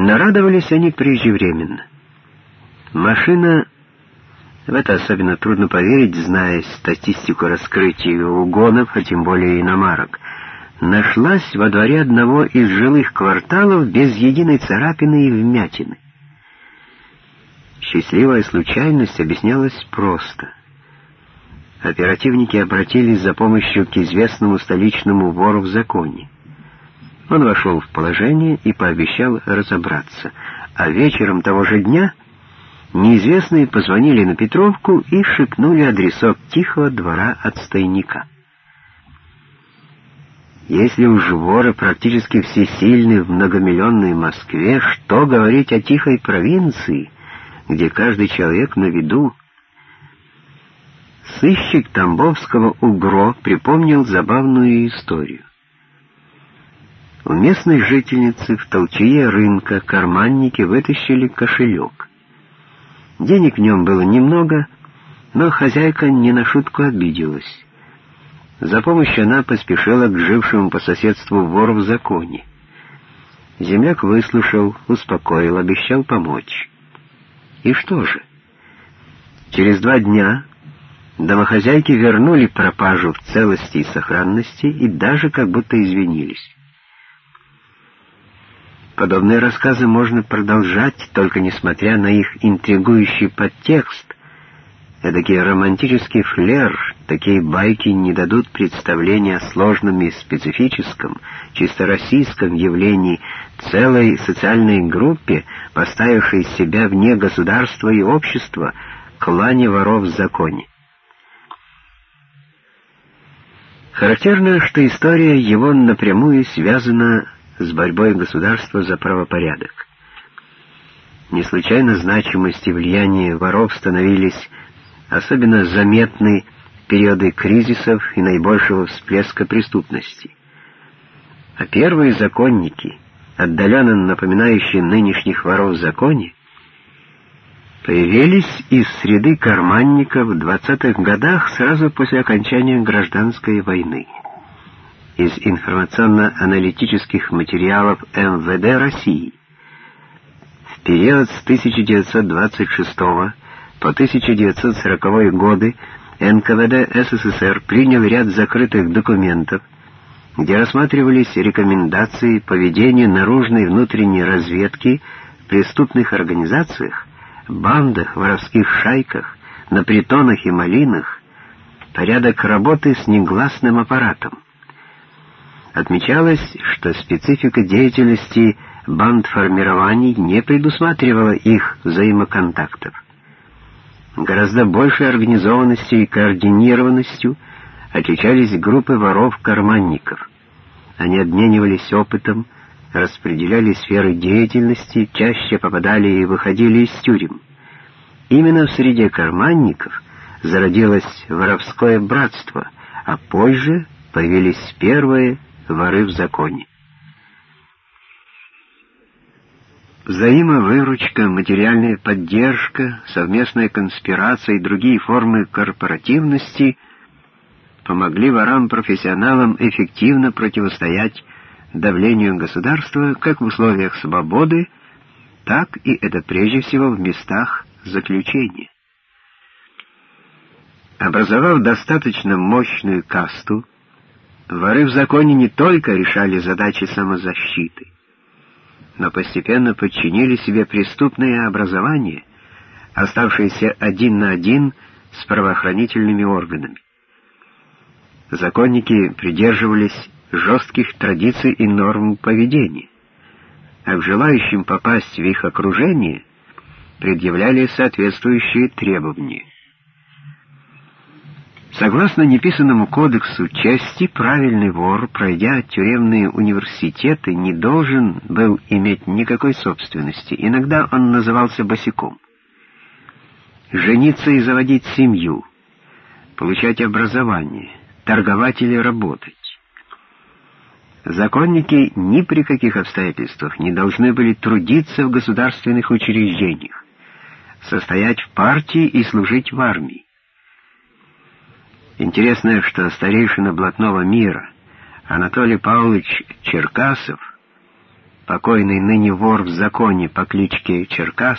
Нарадовались они преждевременно. Машина, в это особенно трудно поверить, зная статистику раскрытия угонов, а тем более иномарок, нашлась во дворе одного из жилых кварталов без единой царапины и вмятины. Счастливая случайность объяснялась просто. Оперативники обратились за помощью к известному столичному вору в законе. Он вошел в положение и пообещал разобраться, а вечером того же дня неизвестные позвонили на Петровку и шепнули адресок тихого двора отстойника. Если уж воры практически все сильны в многомиллионной Москве, что говорить о тихой провинции — где каждый человек на виду. Сыщик Тамбовского Угро припомнил забавную историю. У местной жительницы в толчье рынка карманники вытащили кошелек. Денег в нем было немного, но хозяйка не на шутку обиделась. За помощью она поспешила к жившему по соседству вору в законе. Земляк выслушал, успокоил, обещал помочь. И что же? Через два дня домохозяйки вернули пропажу в целости и сохранности и даже как будто извинились. Подобные рассказы можно продолжать, только несмотря на их интригующий подтекст. Эдакий романтический флер, такие байки не дадут представления о сложном и специфическом, чисто российском явлении целой социальной группе, поставившей себя вне государства и общества, клане воров в законе. Характерно, что история его напрямую связана с борьбой государства за правопорядок. Не случайно значимость и влияние воров становились особенно заметны периоды кризисов и наибольшего всплеска преступности. А первые законники, отдаленно напоминающие нынешних воров в законе, появились из среды карманников в 20-х годах сразу после окончания гражданской войны. Из информационно-аналитических материалов МВД России в период с 1926 по 1940 годы НКВД СССР принял ряд закрытых документов, где рассматривались рекомендации по ведению наружной и внутренней разведки в преступных организациях, бандах, воровских шайках, на притонах и малинах, порядок работы с негласным аппаратом. Отмечалось, что специфика деятельности бандформирований не предусматривала их взаимоконтактов гораздо большей организованностью и координированностью отличались группы воров-карманников. Они обменивались опытом, распределяли сферы деятельности, чаще попадали и выходили из тюрем. Именно в среде карманников зародилось воровское братство, а позже появились первые воры в законе. Взаимовыручка, материальная поддержка, совместная конспирация и другие формы корпоративности помогли ворам-профессионалам эффективно противостоять давлению государства как в условиях свободы, так и это прежде всего в местах заключения. Образовав достаточно мощную касту, воры в законе не только решали задачи самозащиты, но постепенно подчинили себе преступное образование, оставшееся один на один с правоохранительными органами. Законники придерживались жестких традиций и норм поведения, а к желающим попасть в их окружение предъявляли соответствующие требования. Согласно неписанному кодексу чести, правильный вор, пройдя тюремные университеты, не должен был иметь никакой собственности. Иногда он назывался босиком. Жениться и заводить семью, получать образование, торговать или работать. Законники ни при каких обстоятельствах не должны были трудиться в государственных учреждениях, состоять в партии и служить в армии. Интересно, что старейшина блатного мира Анатолий Павлович Черкасов покойный ныне вор в законе по кличке Черкас,